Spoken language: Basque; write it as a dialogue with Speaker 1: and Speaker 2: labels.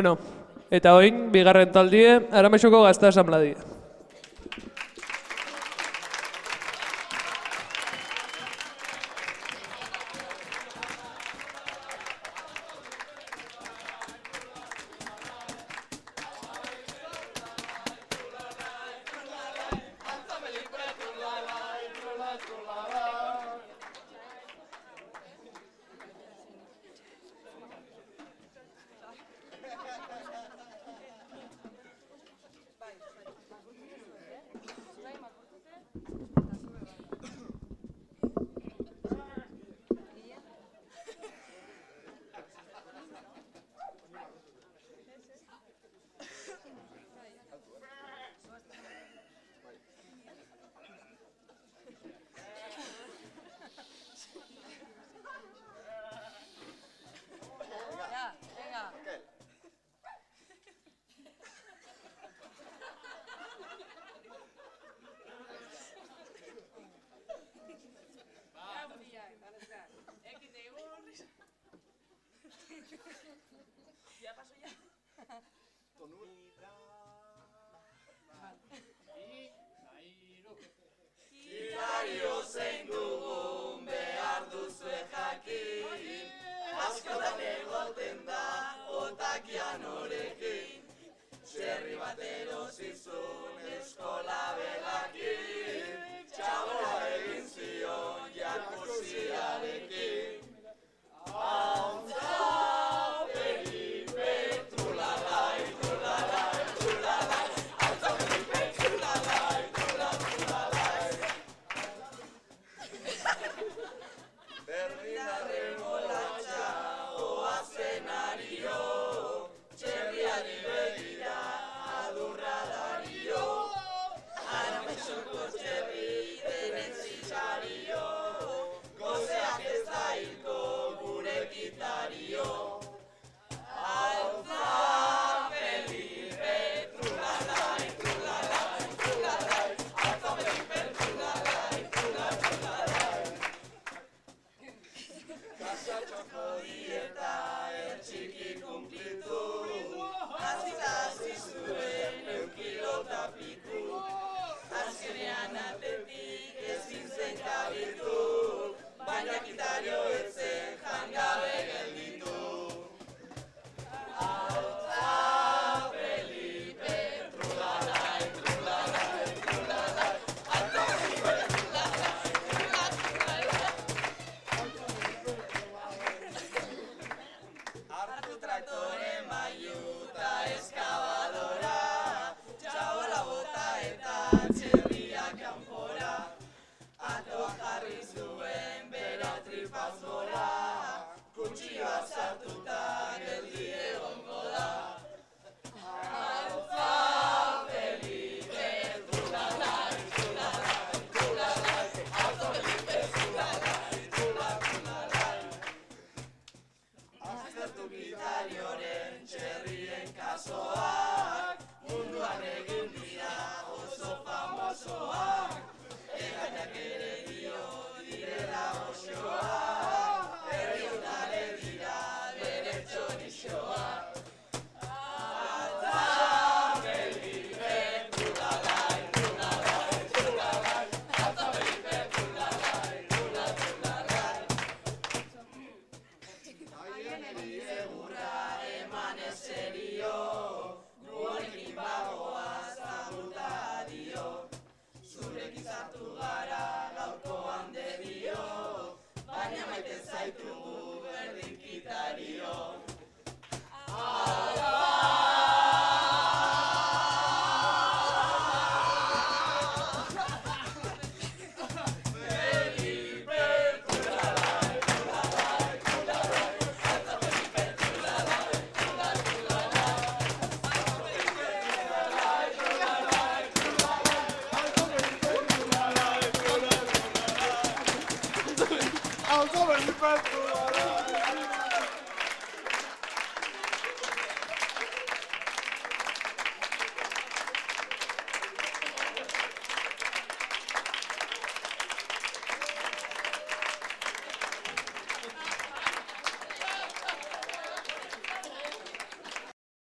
Speaker 1: Bueno, eta oin, bigarren taldie, aramexuko gazta esan. ya paso ya. Tonu. Ida. Iairo.
Speaker 2: Iairo zein dugun behar duzu jakin. Askotan egoten da, otakian orekin. Zerri bat erosizu. Savior. hartu traktore maiuta eskabar.
Speaker 3: Obrigado.